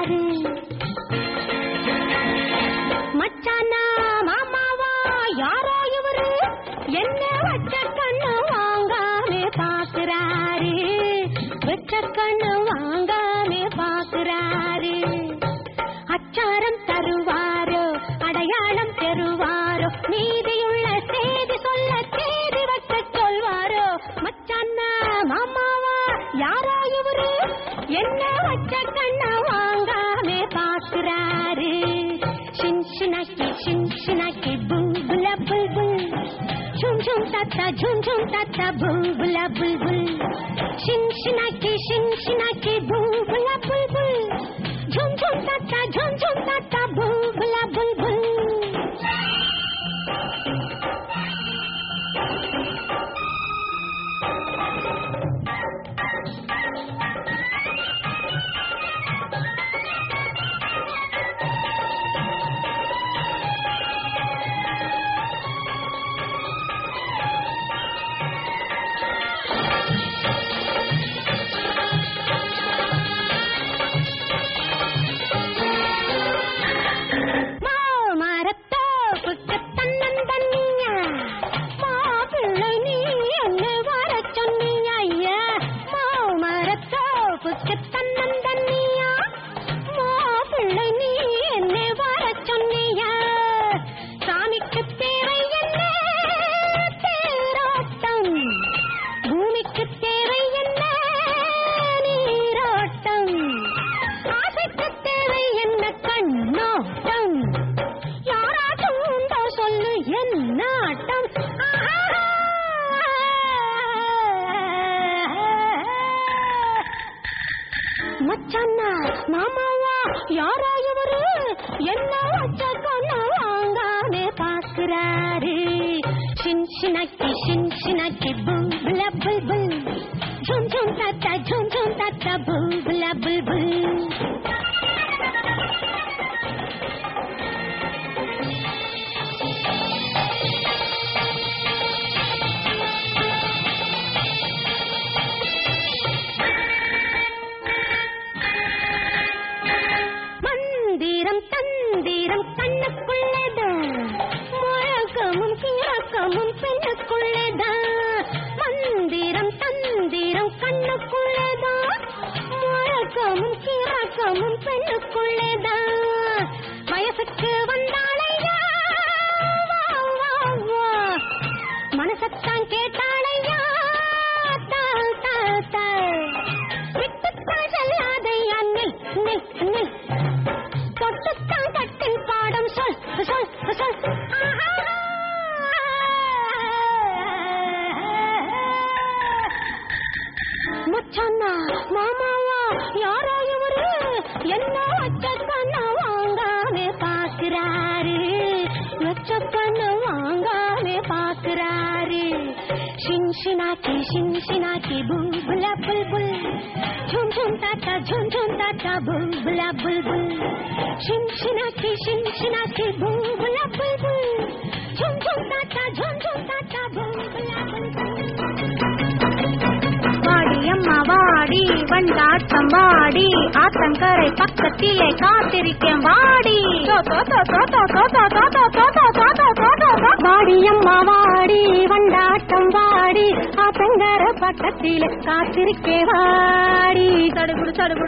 प्यारे झुमझुम टाटा बम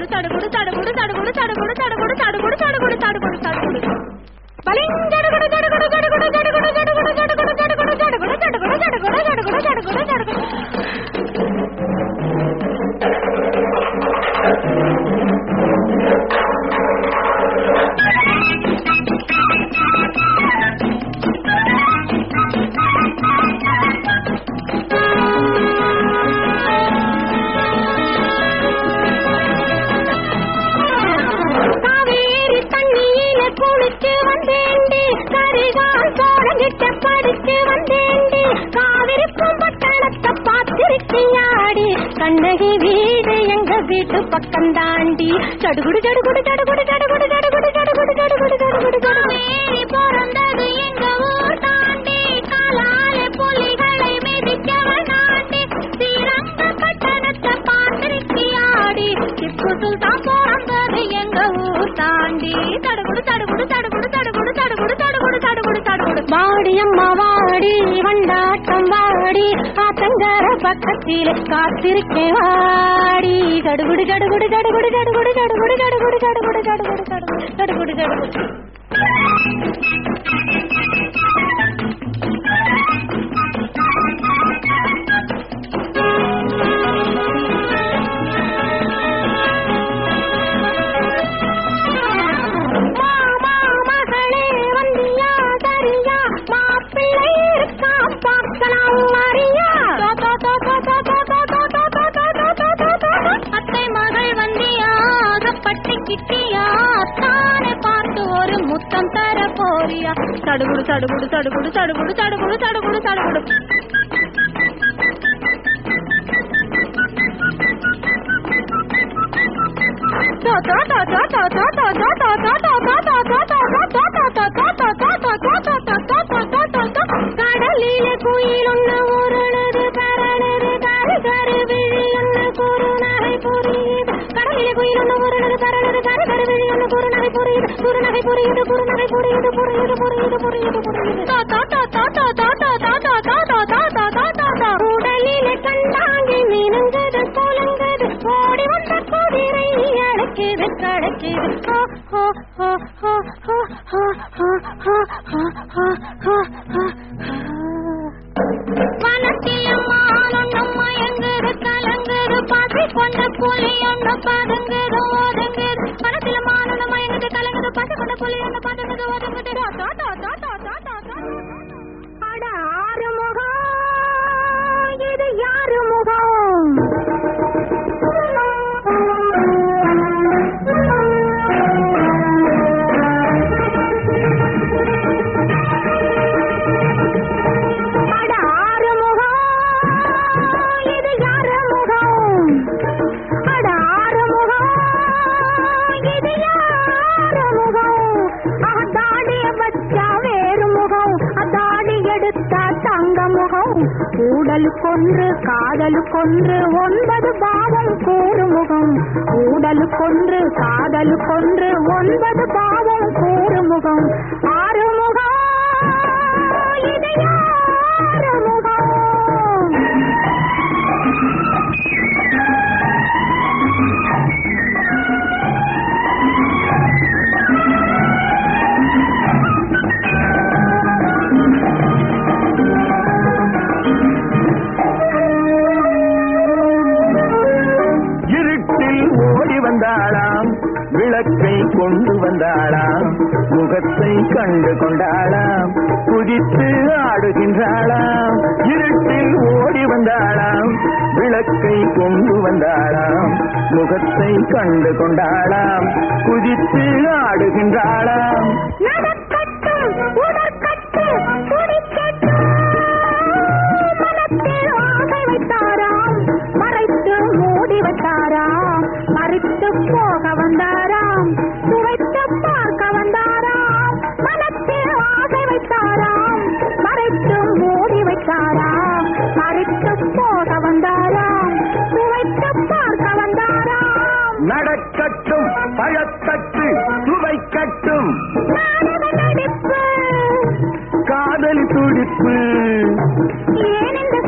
తొడతాడు கண்ணகி வீடு எங்க வீட்டு பக்கம் தாண்டி. சடுகுடு சடுகுடு சடுகுடு சடுகுடு சடுகுடு சடுகுடு சடுகுடு சடுகுடு சடுகுடு பிறந்தது எங்க ஊர் தாண்டி. காலால புலிகளை மிதிக்கவள் நாட்டி. ஸ்ரீரங்க பட்டணத்தை பார்த்திருக்கி ஆடி. இப்போது தான் பக்கத்திலே காத்திருக்கேன் வாடி கடுகுடு கடுகுடு கடுகுடு கடுகுடு கடுகுடு கடுகுடு கடுகுடு கடுகுடு கடுகுடு கடுகுடு கடுகுடு తడుగుడు తడుగుడు తడుగుడు తడుగుడు తడుగుడు తడుగుడు புரியுது புரியுது புரியுது புரியுது புரியுது புரியுது தாத்தா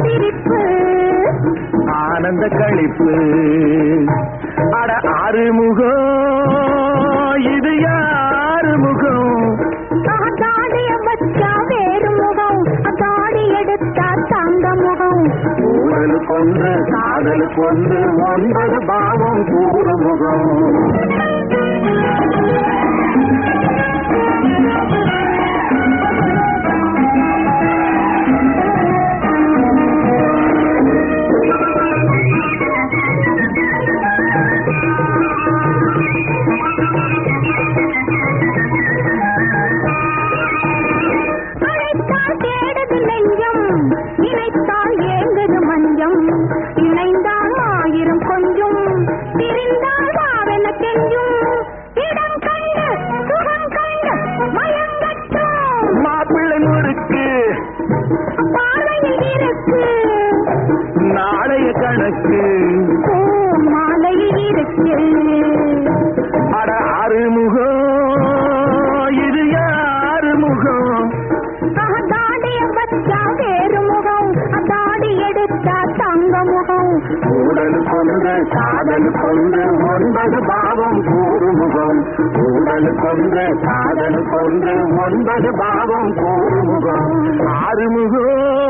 சிரிப்பு. ஆனந்த கழிப்பு அட ஆறுமுகம். இது யாரு முகம்? தாடிய வச்சா வேறு முகம். தாடி எடுத்தா தங்க முகம். ஊழலுக்கு ஒன்று காதலுக்கு ஒன்று ஒன்பது பாவம் பூர முகம். ஒன்பது பாவம் கூறுமுகம் ஊழல் கொன்ற காதல் கொன்று ஒன்பது பாவம் கூறுமுகம் ஆறுமுகம்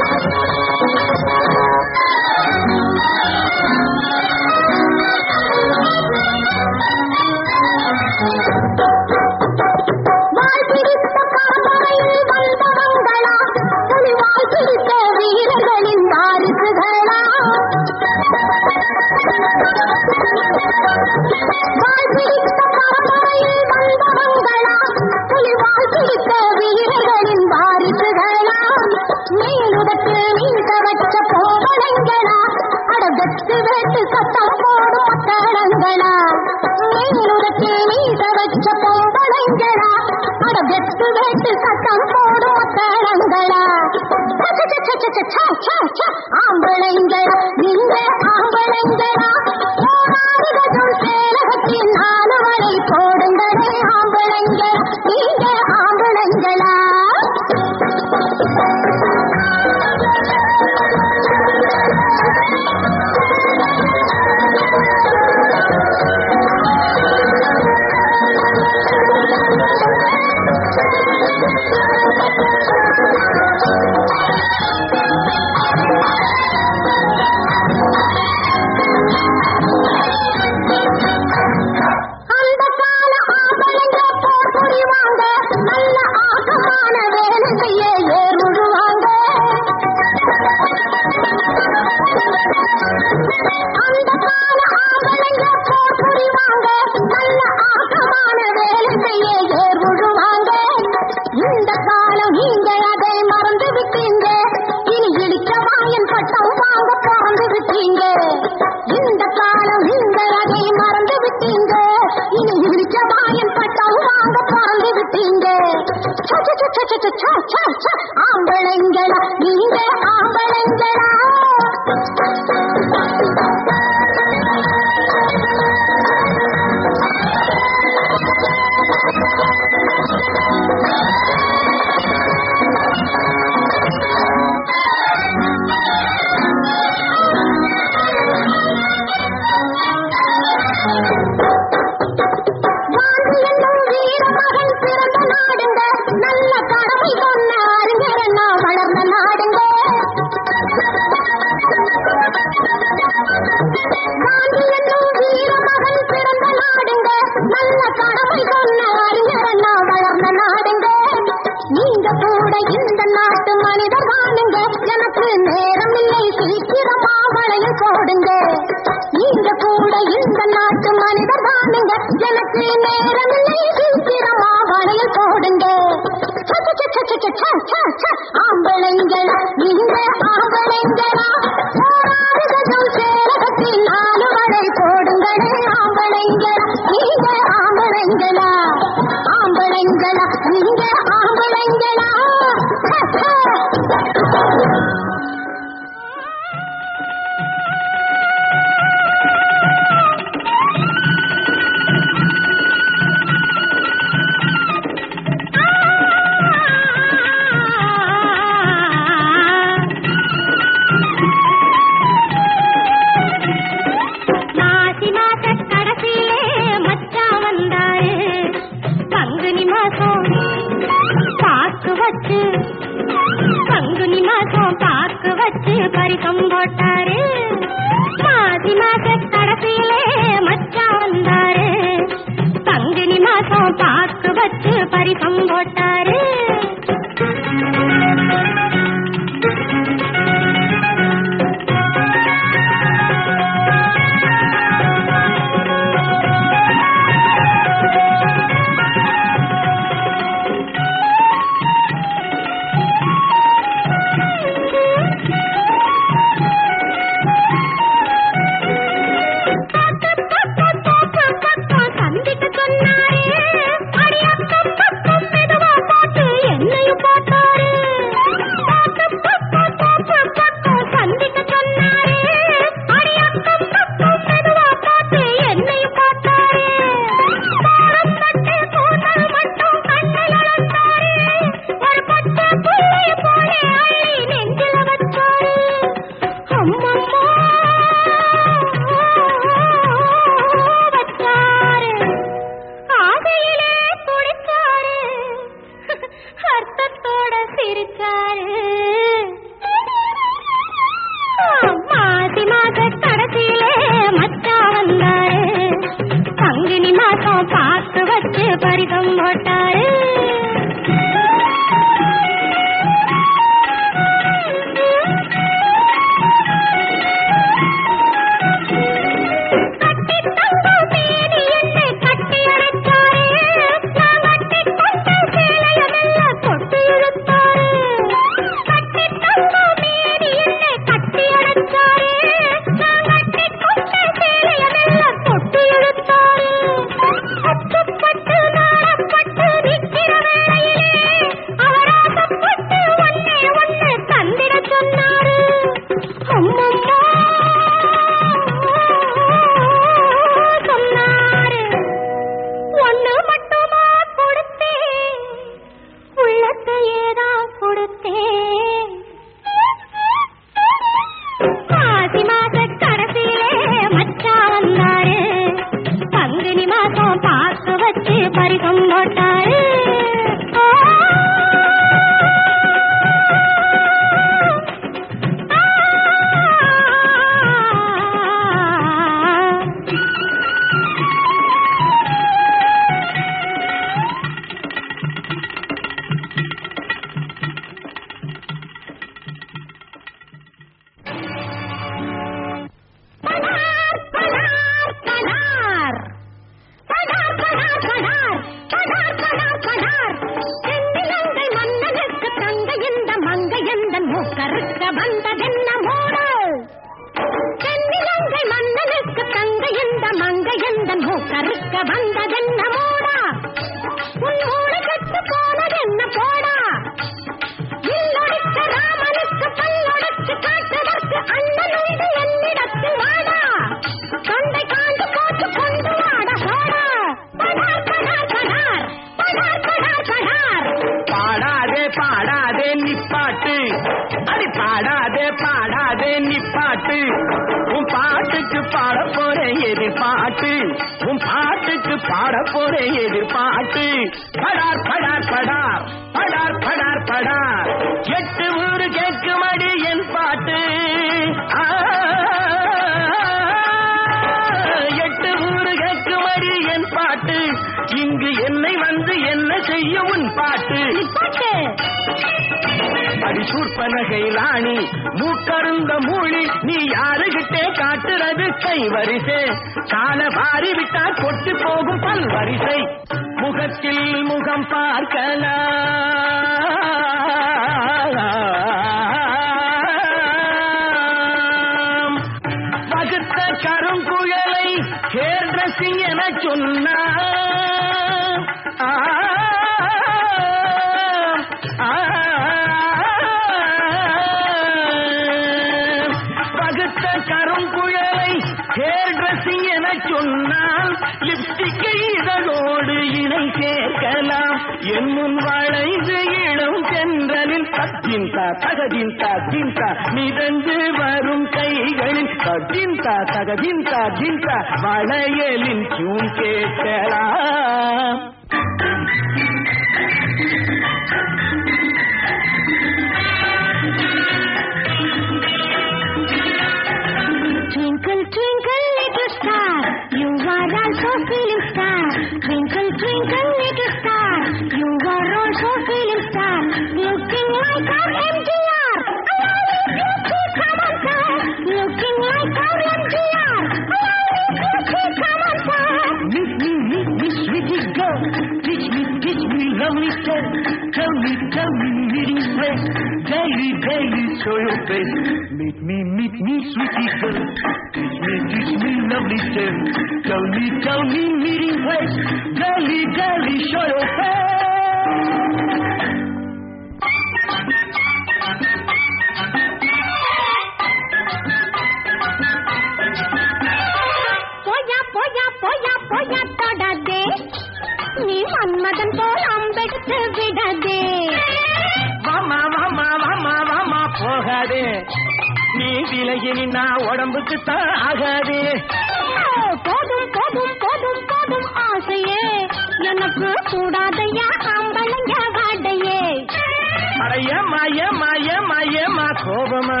கோபமா?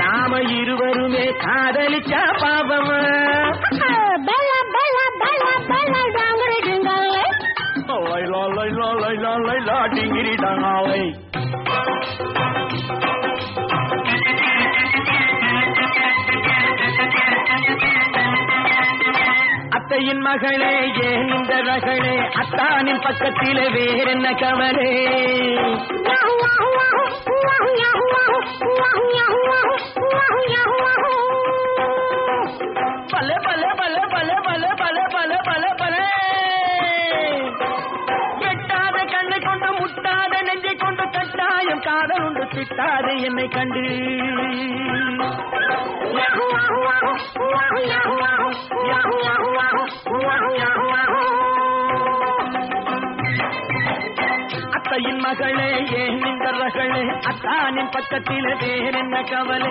நாம இருவருமே காதலிச்சா பாபமா லைலா லைலா லைலா லைலா டிங்கிரி அத்தையின் மகளே ஏன் இந்த ரகளே? அத்தானின் பக்கத்திலே வேறென்ன கவலே? பல பல பல பல விட்டாரே என்னை கண்டு அத்தையின் மகளே ஏன் இந்த ரகளே அத்தானின் பக்கத்திலே வேறென்ன கவலை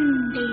Monday.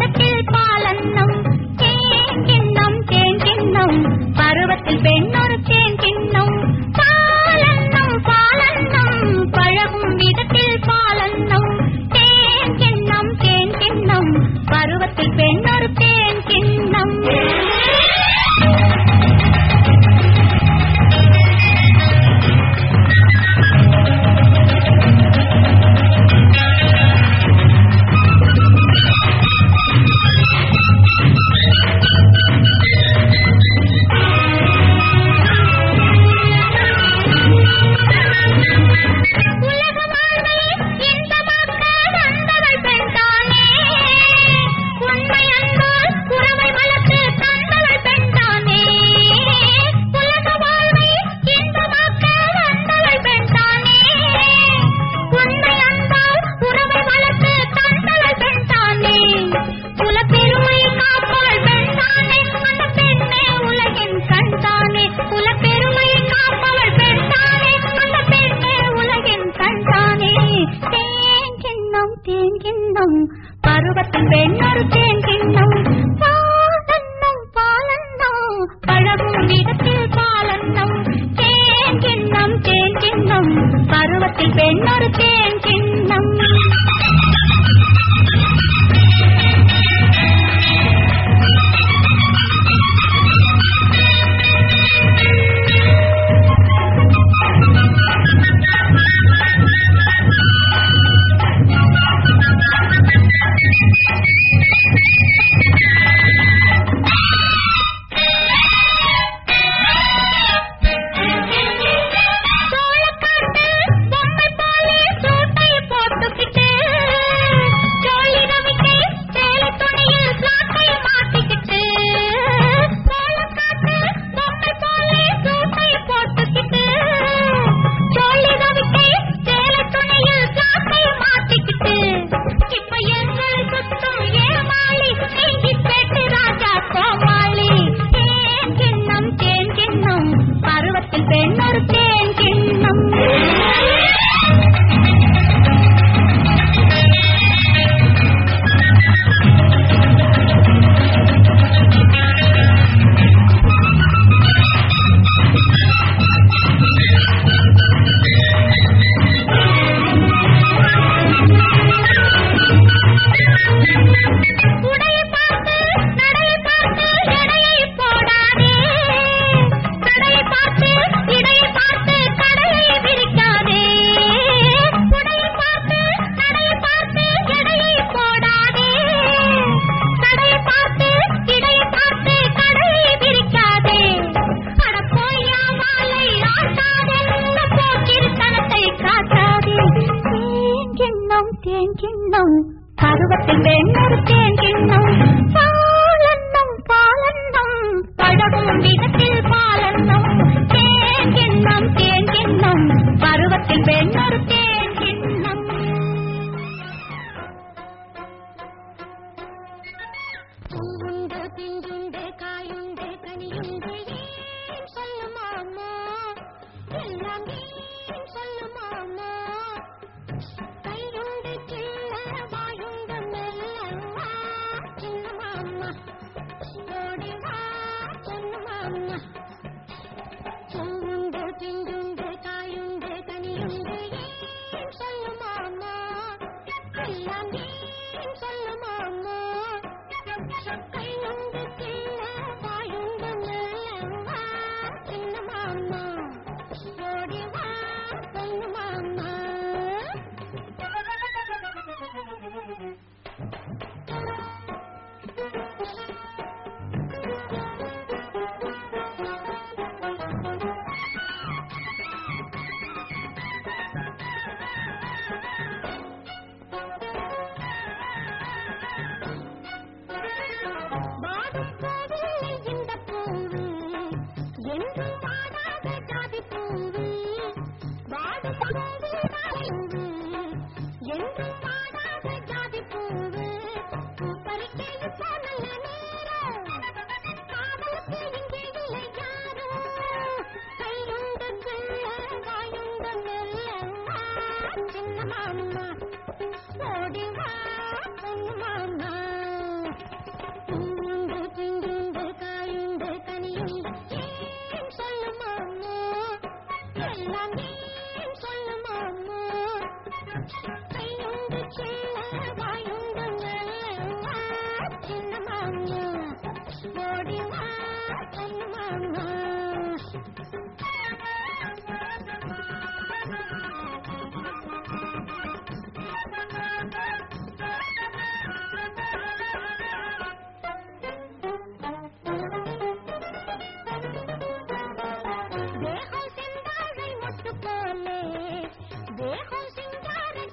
the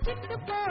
ಚಿಕ್ಕ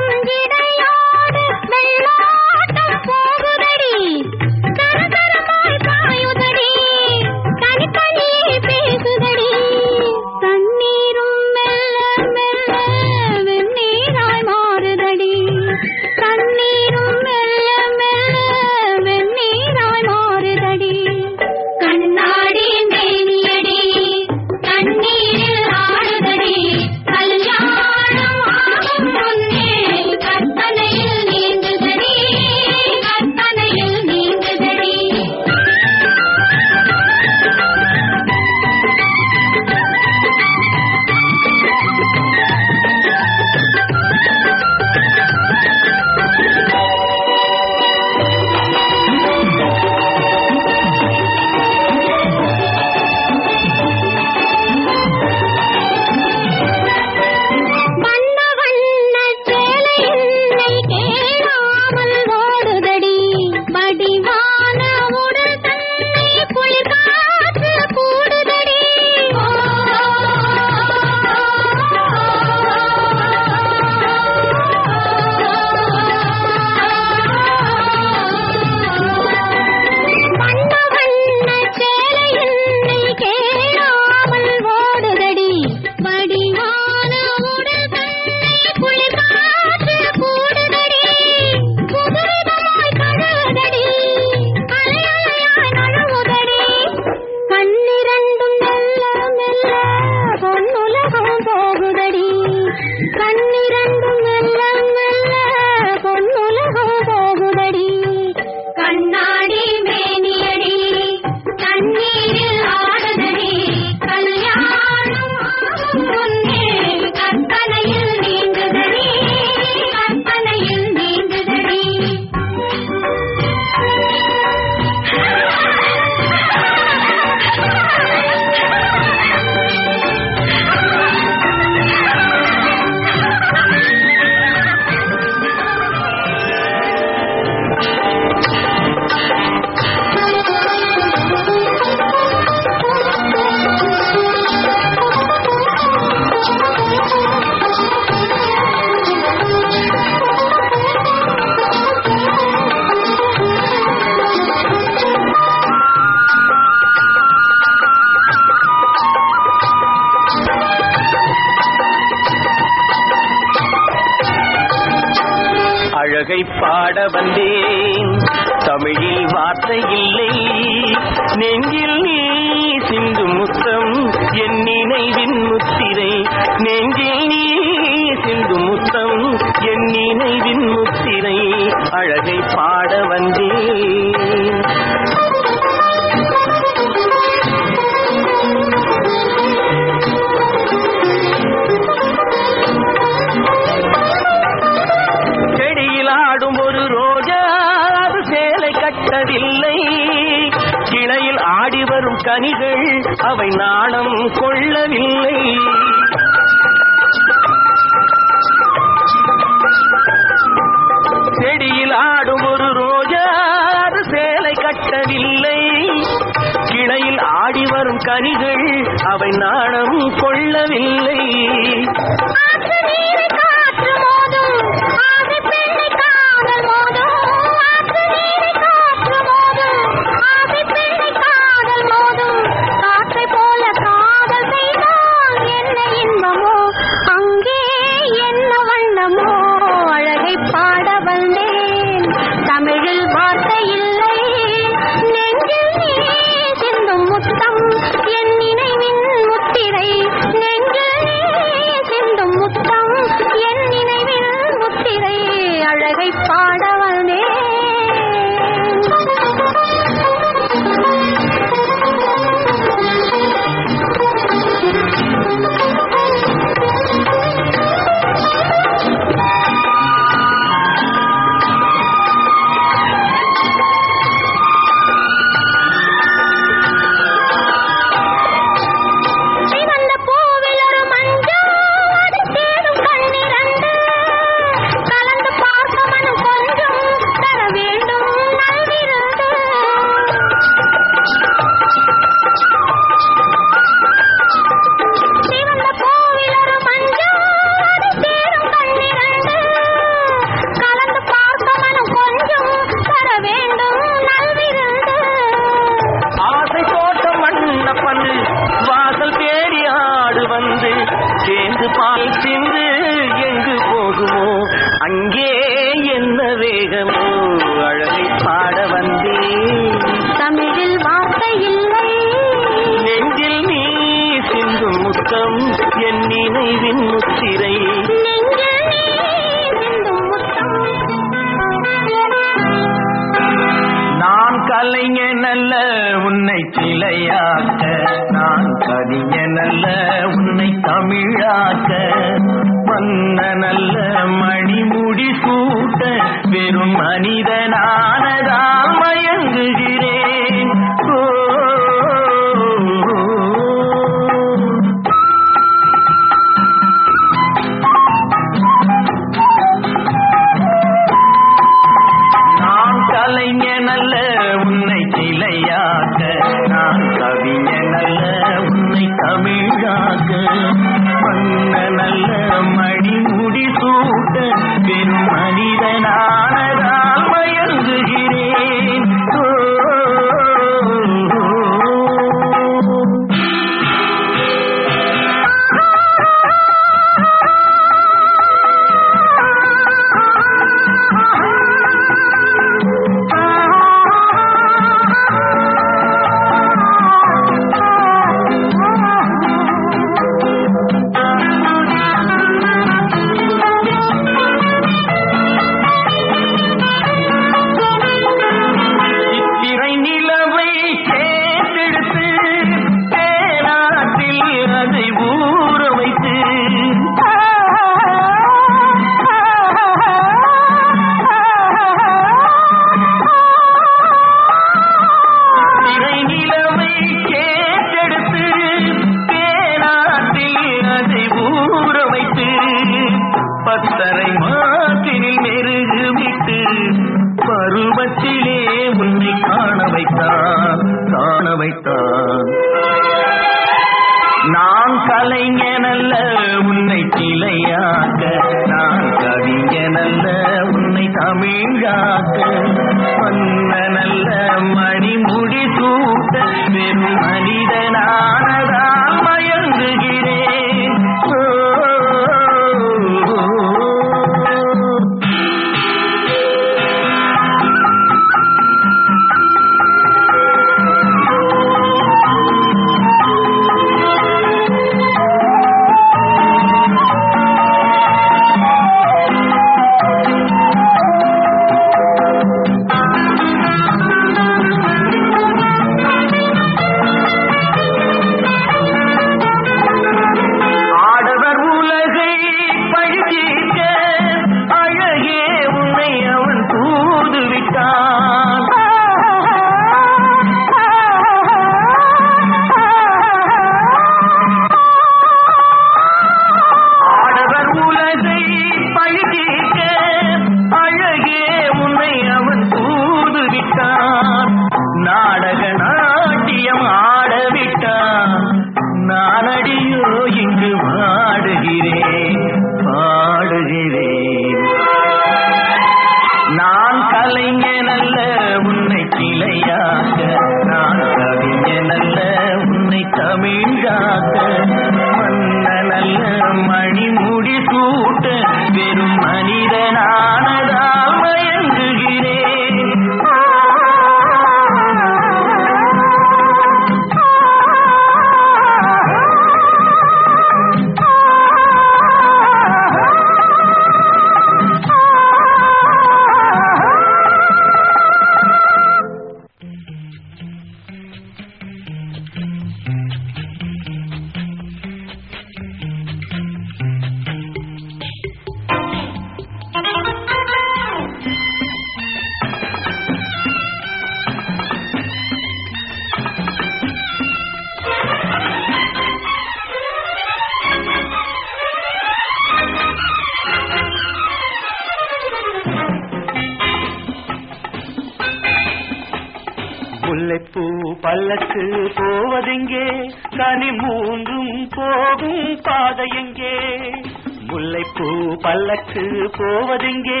பல்லக்கு போவதெங்கே?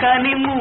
கனிமு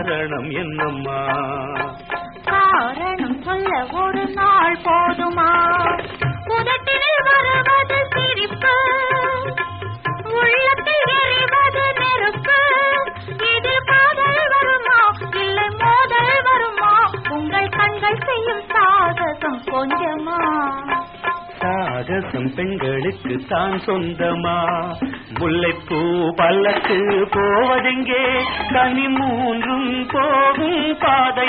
காரணம் என்னம்மா? காரணம் சொல்ல ஒரு நாள் போதுமா? உதட்டினில் வருவது சிரிப்பு. உள்ளத்தில் எறிவது நெருப்பு. இது காதல் வருமா? இல்லை மோதல் வருமா? உங்கள் கண்கள் செய்யும் சாகசம் கொஞ்சமா? சாகசம் பெண்களுக்கு தான் சொந்தமா? முல்லைப்பூ பல்லக்கு போவதெங்கே கனி மூன்றும் போகும் பாதை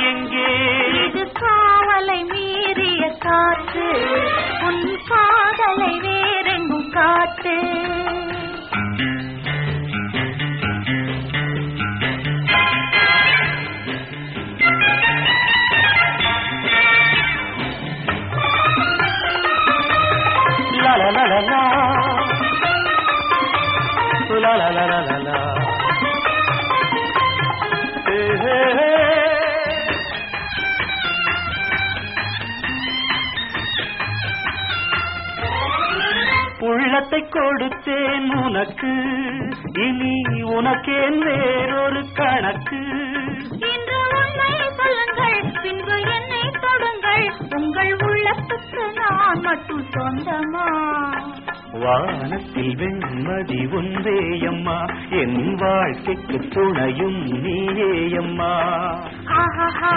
கணக்கு இன்று உண்மை சொல்லுங்கள் பின்பு என்னை தொடுங்கள். உங்கள் உள்ளத்துக்கு நான் மட்டும் சொந்தமா? வானத்தில் வெண்மதி ஒன்றேயம்மா என் வாழ்க்கைக்கு துணையும் நீயேயம்மா. ஆஹாஹா,